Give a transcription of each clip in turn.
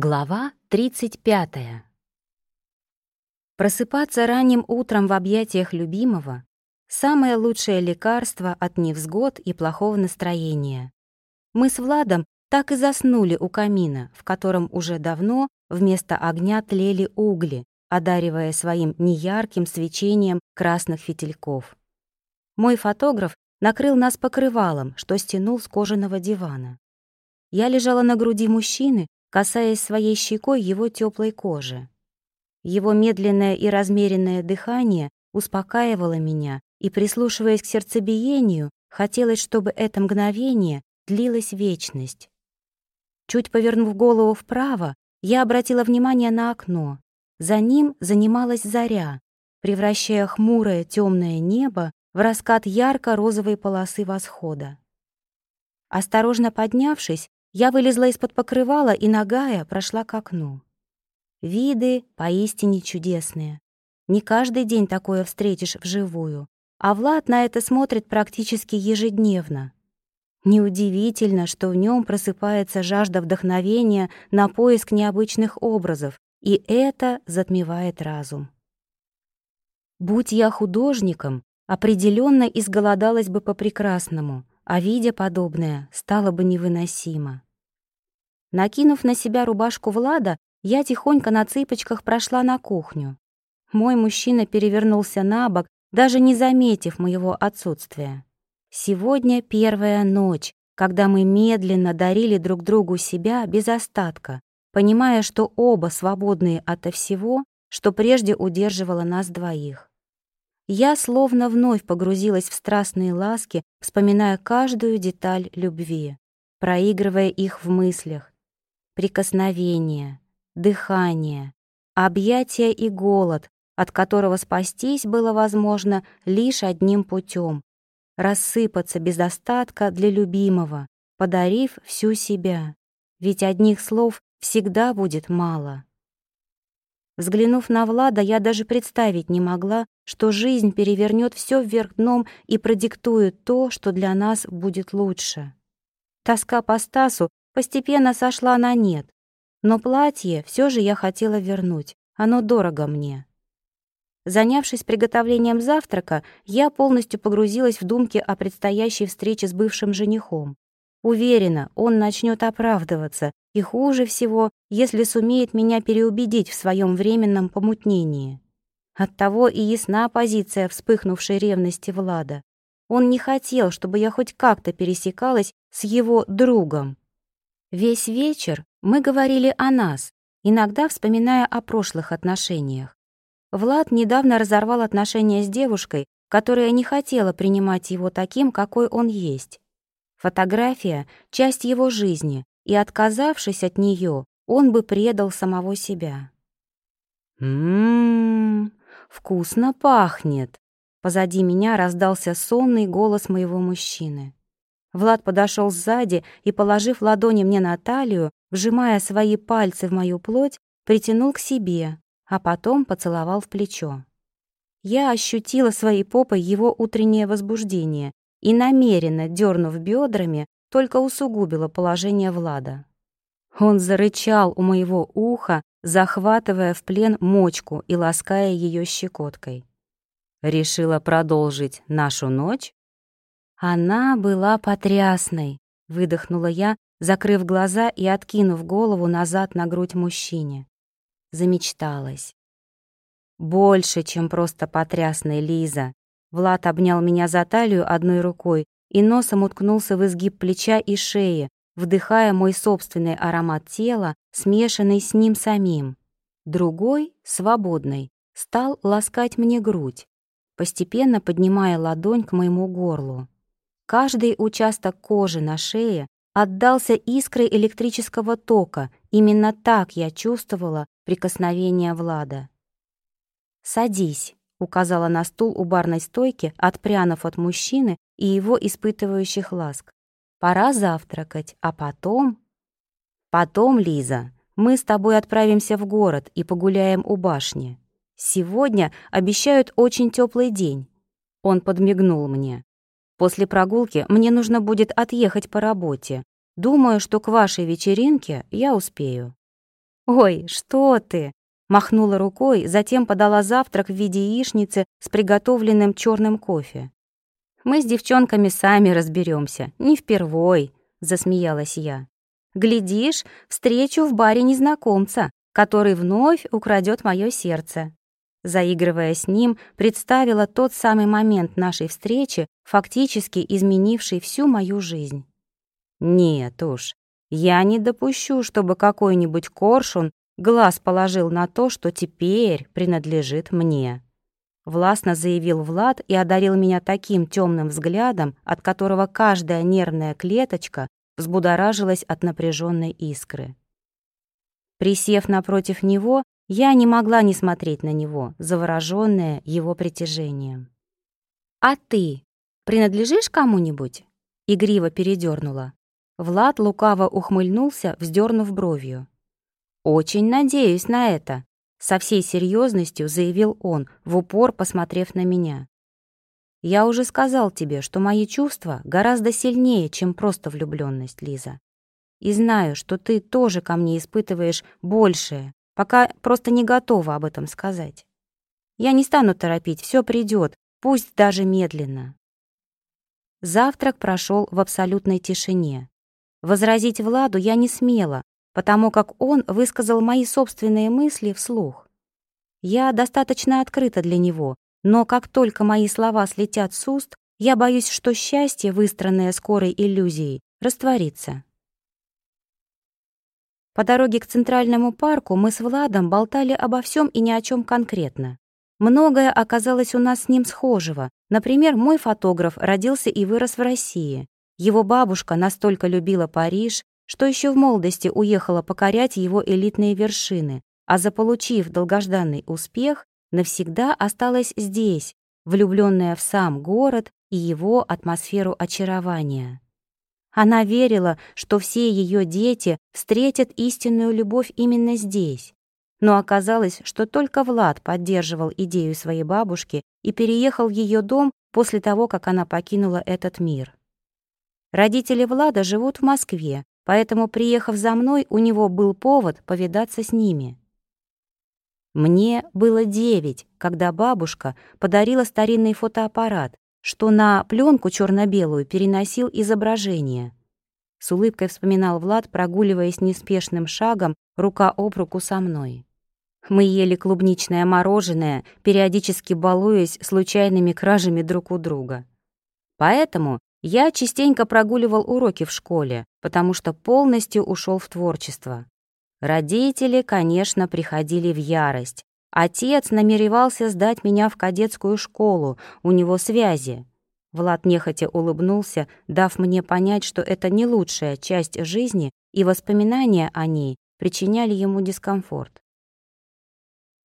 Глава 35. Просыпаться ранним утром в объятиях любимого — самое лучшее лекарство от невзгод и плохого настроения. Мы с Владом так и заснули у камина, в котором уже давно вместо огня тлели угли, одаривая своим неярким свечением красных фитильков. Мой фотограф накрыл нас покрывалом, что стянул с кожаного дивана. Я лежала на груди мужчины, касаясь своей щекой его теплой кожи. Его медленное и размеренное дыхание успокаивало меня, и, прислушиваясь к сердцебиению, хотелось, чтобы это мгновение длилось вечность. Чуть повернув голову вправо, я обратила внимание на окно. За ним занималась заря, превращая хмурое темное небо в раскат ярко-розовой полосы восхода. Осторожно поднявшись, я вылезла из-под покрывала и нагая прошла к окну. Виды поистине чудесные. Не каждый день такое встретишь вживую, а Влад на это смотрит практически ежедневно. Неудивительно, что в нем просыпается жажда вдохновения на поиск необычных образов, и это затмевает разум. Будь я художником, определенно изголодалась бы по-прекрасному, а видя подобное, стало бы невыносимо. Накинув на себя рубашку Влада, я тихонько на цыпочках прошла на кухню. Мой мужчина перевернулся на бок, даже не заметив моего отсутствия. Сегодня первая ночь, когда мы медленно дарили друг другу себя без остатка, понимая, что оба свободные ото всего, что прежде удерживало нас двоих. Я словно вновь погрузилась в страстные ласки, вспоминая каждую деталь любви, проигрывая их в мыслях. Прикосновение, дыхание, объятия и голод, от которого спастись было возможно лишь одним путем — рассыпаться без остатка для любимого, подарив всю себя. Ведь одних слов всегда будет мало. Взглянув на Влада, я даже представить не могла, что жизнь перевернет все вверх дном и продиктует то, что для нас будет лучше. Тоска по Стасу постепенно сошла на нет, но платье все же я хотела вернуть, оно дорого мне. Занявшись приготовлением завтрака, я полностью погрузилась в думки о предстоящей встрече с бывшим женихом. Уверена, он начнет оправдываться, и хуже всего, если сумеет меня переубедить в своем временном помутнении. Оттого и ясна позиция вспыхнувшей ревности Влада. Он не хотел, чтобы я хоть как-то пересекалась с его другом. Весь вечер мы говорили о нас, иногда вспоминая о прошлых отношениях. Влад недавно разорвал отношения с девушкой, которая не хотела принимать его таким, какой он есть. Фотография — часть его жизни, и, отказавшись от нее, он бы предал самого себя. «М-м-м, вкусно пахнет!» Позади меня раздался сонный голос моего мужчины. Влад подошел сзади и, положив ладони мне на талию, вжимая свои пальцы в мою плоть, притянул к себе, а потом поцеловал в плечо. Я ощутила своей попой его утреннее возбуждение и, намеренно дернув бедрами, только усугубила положение Влада. Он зарычал у моего уха, захватывая в плен мочку и лаская ее щекоткой. Решила продолжить нашу ночь? Она была потрясной, выдохнула я, закрыв глаза и откинув голову назад на грудь мужчине. Замечталась. Больше, чем просто потрясной, Лиза. Влад обнял меня за талию одной рукой и носом уткнулся в изгиб плеча и шеи, вдыхая мой собственный аромат тела, смешанный с ним самим. Другой, свободный, стал ласкать мне грудь, постепенно поднимая ладонь к моему горлу. Каждый участок кожи на шее отдался искрой электрического тока, именно так я чувствовала прикосновение Влада. «Садись», — указала на стул у барной стойки, отпрянув от мужчины и его испытывающих ласк. «Пора завтракать, а потом...» «Потом, Лиза, мы с тобой отправимся в город и погуляем у башни. Сегодня обещают очень теплый день». Он подмигнул мне. «После прогулки мне нужно будет отъехать по работе. Думаю, что к вашей вечеринке я успею». «Ой, что ты!» Махнула рукой, затем подала завтрак в виде яичницы с приготовленным черным кофе. «Мы с девчонками сами разберемся, не впервой», — засмеялась я. «Глядишь, встречу в баре незнакомца, который вновь украдет мое сердце». Заигрывая с ним, представила тот самый момент нашей встречи, фактически изменивший всю мою жизнь. «Нет уж, я не допущу, чтобы какой-нибудь коршун глаз положил на то, что теперь принадлежит мне. Властно заявил Влад и одарил меня таким темным взглядом, от которого каждая нервная клеточка взбудоражилась от напряженной искры. Присев напротив него, я не могла не смотреть на него, завороженная его притяжением. «А ты принадлежишь кому-нибудь?» — игриво передернула. Влад лукаво ухмыльнулся, вздернув бровью. «Очень надеюсь на это», — со всей серьезностью заявил он, в упор посмотрев на меня. «Я уже сказал тебе, что мои чувства гораздо сильнее, чем просто влюбленность, Лиза. И знаю, что ты тоже ко мне испытываешь большее, пока просто не готова об этом сказать. Я не стану торопить, все придет, пусть даже медленно». Завтрак прошел в абсолютной тишине. Возразить Владу я не смела, потому как он высказал мои собственные мысли вслух. Я достаточно открыта для него, но как только мои слова слетят с уст, я боюсь, что счастье, выстроенное скорой иллюзией, растворится. По дороге к Центральному парку мы с Владом болтали обо всем и ни о чем конкретно. Многое оказалось у нас с ним схожего. Например, мой фотограф родился и вырос в России. Его бабушка настолько любила Париж, что еще в молодости уехала покорять его элитные вершины, а заполучив долгожданный успех, навсегда осталась здесь, влюбленная в сам город и его атмосферу очарования. Она верила, что все ее дети встретят истинную любовь именно здесь. Но оказалось, что только Влад поддерживал идею своей бабушки и переехал в ее дом после того, как она покинула этот мир. Родители Влада живут в Москве, поэтому, приехав за мной, у него был повод повидаться с ними. Мне было девять, когда бабушка подарила старинный фотоаппарат, что на пленку черно-белую переносил изображение. С улыбкой вспоминал Влад, прогуливаясь неспешным шагом, рука об руку со мной. Мы ели клубничное мороженое, периодически балуясь случайными кражами друг у друга. Поэтому я частенько прогуливал уроки в школе, потому что полностью ушел в творчество. Родители, конечно, приходили в ярость. Отец намеревался сдать меня в кадетскую школу, у него связи. Влад нехотя улыбнулся, дав мне понять, что это не лучшая часть жизни, и воспоминания о ней причиняли ему дискомфорт.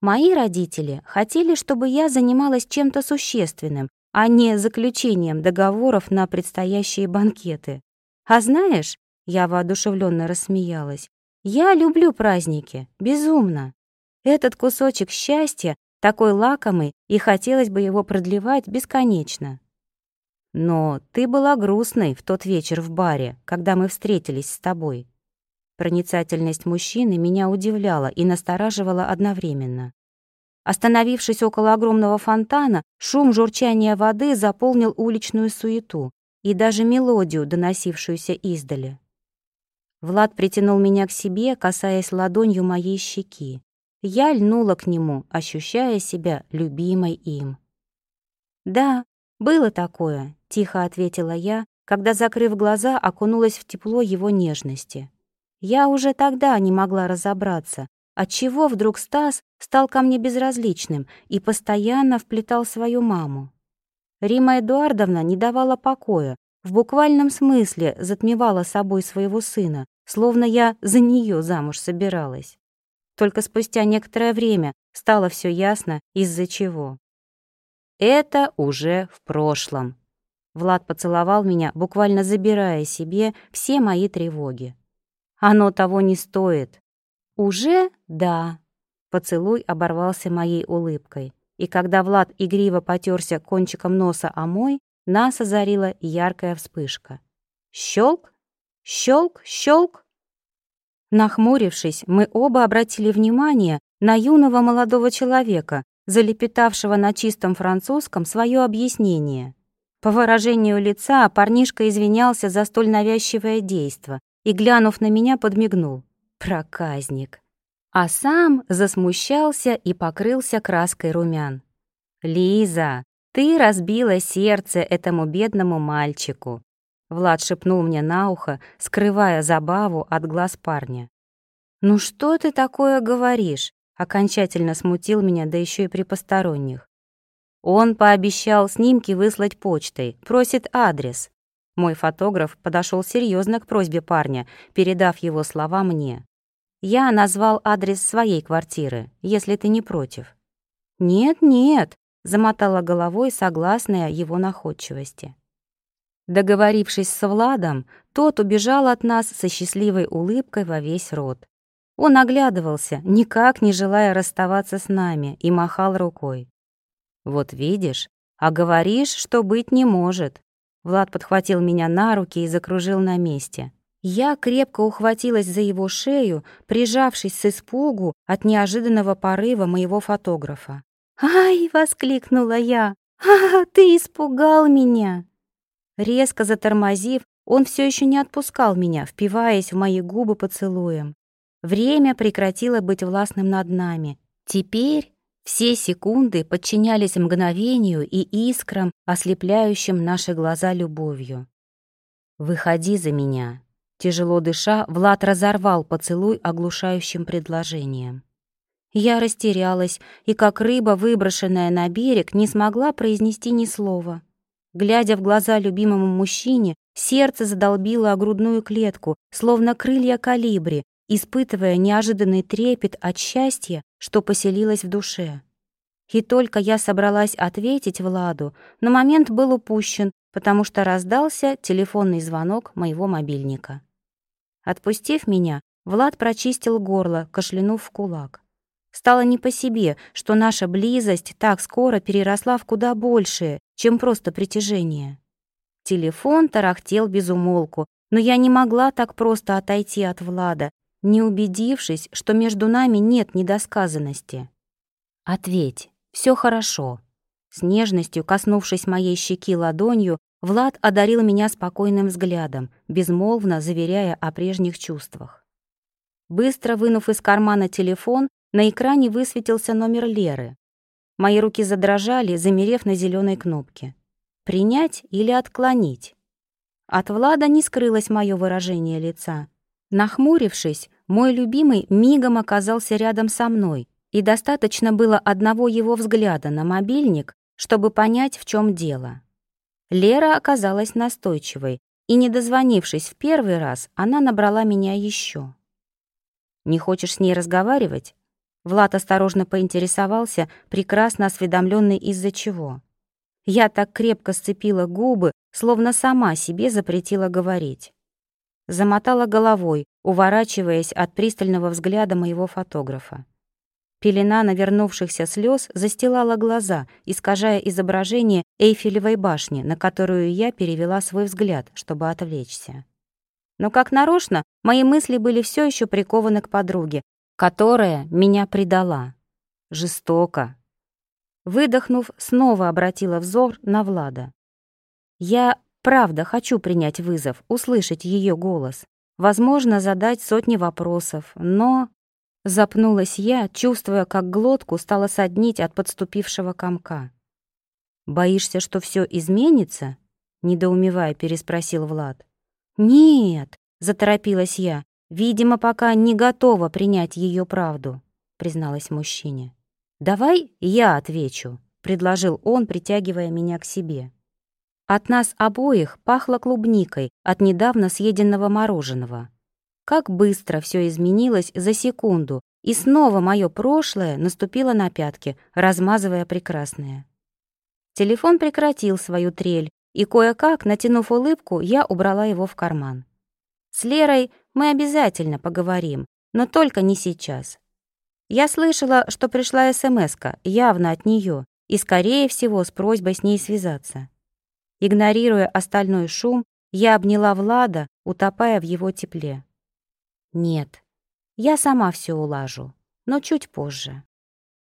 Мои родители хотели, чтобы я занималась чем-то существенным, а не заключением договоров на предстоящие банкеты. А знаешь, я воодушевленно рассмеялась, я люблю праздники, безумно. Этот кусочек счастья такой лакомый, и хотелось бы его продлевать бесконечно. Но ты была грустной в тот вечер в баре, когда мы встретились с тобой. Проницательность мужчины меня удивляла и настораживала одновременно. Остановившись около огромного фонтана, шум журчания воды заполнил уличную суету и даже мелодию, доносившуюся издали. Влад притянул меня к себе, касаясь ладонью моей щеки. Я льнула к нему, ощущая себя любимой им. «Да, было такое», — тихо ответила я, когда, закрыв глаза, окунулась в тепло его нежности. Я уже тогда не могла разобраться, Отчего вдруг Стас стал ко мне безразличным и постоянно вплетал свою маму? Рима Эдуардовна не давала покоя, в буквальном смысле затмевала собой своего сына, словно я за нее замуж собиралась. Только спустя некоторое время стало все ясно, из-за чего. Это уже в прошлом. Влад поцеловал меня, буквально забирая себе все мои тревоги. Оно того не стоит. «Уже да». Поцелуй оборвался моей улыбкой, и когда Влад игриво потерся кончиком носа о мой, нас озарила яркая вспышка. Щелк, щелк, щелк. Нахмурившись, мы оба обратили внимание на юного молодого человека, залепетавшего на чистом французском свое объяснение. По выражению лица парнишка извинялся за столь навязчивое действо и, глянув на меня, подмигнул. Проказник. А сам засмущался и покрылся краской румян. «Лиза, ты разбила сердце этому бедному мальчику», Влад шепнул мне на ухо, скрывая забаву от глаз парня. «Ну что ты такое говоришь?» окончательно смутил меня, да еще и при посторонних. Он пообещал снимки выслать почтой, просит адрес. Мой фотограф подошел серьезно к просьбе парня, передав его слова мне. Я назвал адрес своей квартиры, если ты не против. «Нет-нет», — замотала головой, согласная его находчивости. Договорившись с Владом, тот убежал от нас со счастливой улыбкой во весь рот. Он оглядывался, никак не желая расставаться с нами, и махал рукой. «Вот видишь, а говоришь, что быть не может». Влад подхватил меня на руки и закружил на месте. Я крепко ухватилась за его шею, прижавшись с испугу от неожиданного порыва моего фотографа. «Ай!» — воскликнула я. «А, ты испугал меня!» Резко затормозив, он все еще не отпускал меня, впиваясь в мои губы поцелуем. Время прекратило быть властным над нами. Теперь все секунды подчинялись мгновению и искрам, ослепляющим наши глаза любовью. «Выходи за меня». Тяжело дыша, Влад разорвал поцелуй оглушающим предложением. Я растерялась и, как рыба, выброшенная на берег, не смогла произнести ни слова. Глядя в глаза любимому мужчине, сердце задолбило о грудную клетку, словно крылья калибри, испытывая неожиданный трепет от счастья, что поселилось в душе. И только я собралась ответить Владу, но момент был упущен, потому что раздался телефонный звонок моего мобильника. Отпустив меня, Влад прочистил горло, кашлянув в кулак. Стало не по себе, что наша близость так скоро переросла в куда большее, чем просто притяжение. Телефон тарахтел без умолку, но я не могла так просто отойти от Влада, не убедившись, что между нами нет недосказанности. «Ответь, все хорошо». С нежностью, коснувшись моей щеки ладонью, Влад одарил меня спокойным взглядом, безмолвно заверяя о прежних чувствах. Быстро вынув из кармана телефон, на экране высветился номер Леры. Мои руки задрожали, замерев на зеленой кнопке. «Принять или отклонить?» От Влада не скрылось мое выражение лица. Нахмурившись, мой любимый мигом оказался рядом со мной, и достаточно было одного его взгляда на мобильник, чтобы понять, в чем дело. Лера оказалась настойчивой, и, не дозвонившись в первый раз, она набрала меня еще. «Не хочешь с ней разговаривать?» Влад осторожно поинтересовался, прекрасно осведомленный из-за чего. Я так крепко сцепила губы, словно сама себе запретила говорить замотала головой, уворачиваясь от пристального взгляда моего фотографа. Пелена навернувшихся слез застилала глаза, искажая изображение Эйфелевой башни, на которую я перевела свой взгляд, чтобы отвлечься. Но как нарочно, мои мысли были все еще прикованы к подруге, которая меня предала. Жестоко. Выдохнув, снова обратила взор на Влада. Я Правда, хочу принять вызов, услышать ее голос. Возможно, задать сотни вопросов, но... Запнулась я, чувствуя, как глотку стало соднить от подступившего комка. «Боишься, что все изменится?» — недоумевая переспросил Влад. «Нет», — заторопилась я, «видимо, пока не готова принять ее правду», — призналась мужчине. «Давай я отвечу», — предложил он, притягивая меня к себе. От нас обоих пахло клубникой от недавно съеденного мороженого. Как быстро все изменилось за секунду, и снова мое прошлое наступило на пятки, размазывая прекрасное. Телефон прекратил свою трель, и кое-как, натянув улыбку, я убрала его в карман. С Лерой мы обязательно поговорим, но только не сейчас. Я слышала, что пришла смс явно от нее, и, скорее всего, с просьбой с ней связаться. Игнорируя остальной шум, я обняла Влада, утопая в его тепле. «Нет, Я сама все улажу, но чуть позже.